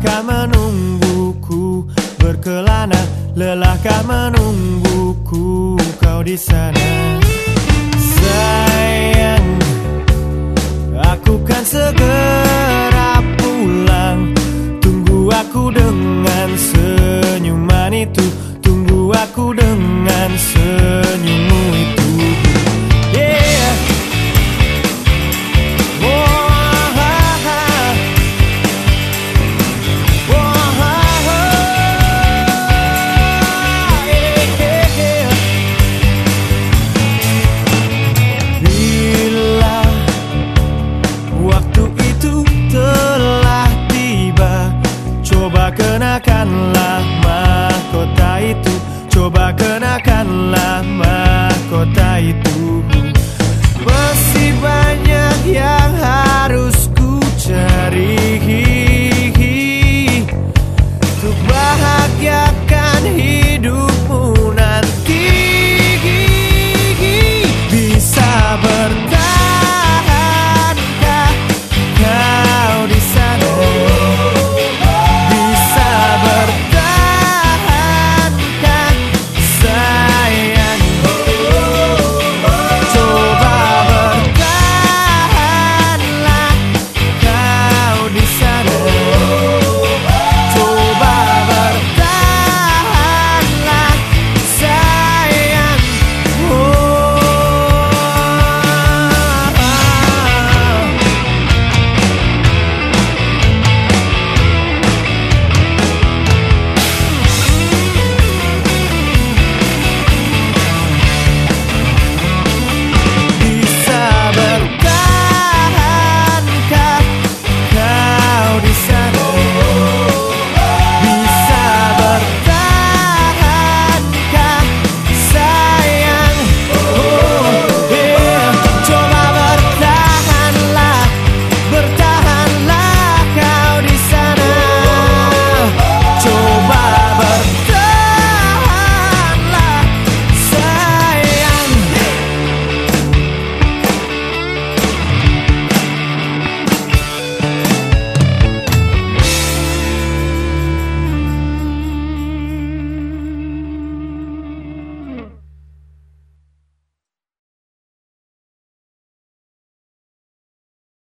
Lelahkah menungguku? Berkelana Lelahkah menungguku? Kau di sana. Sayang Aku kan segera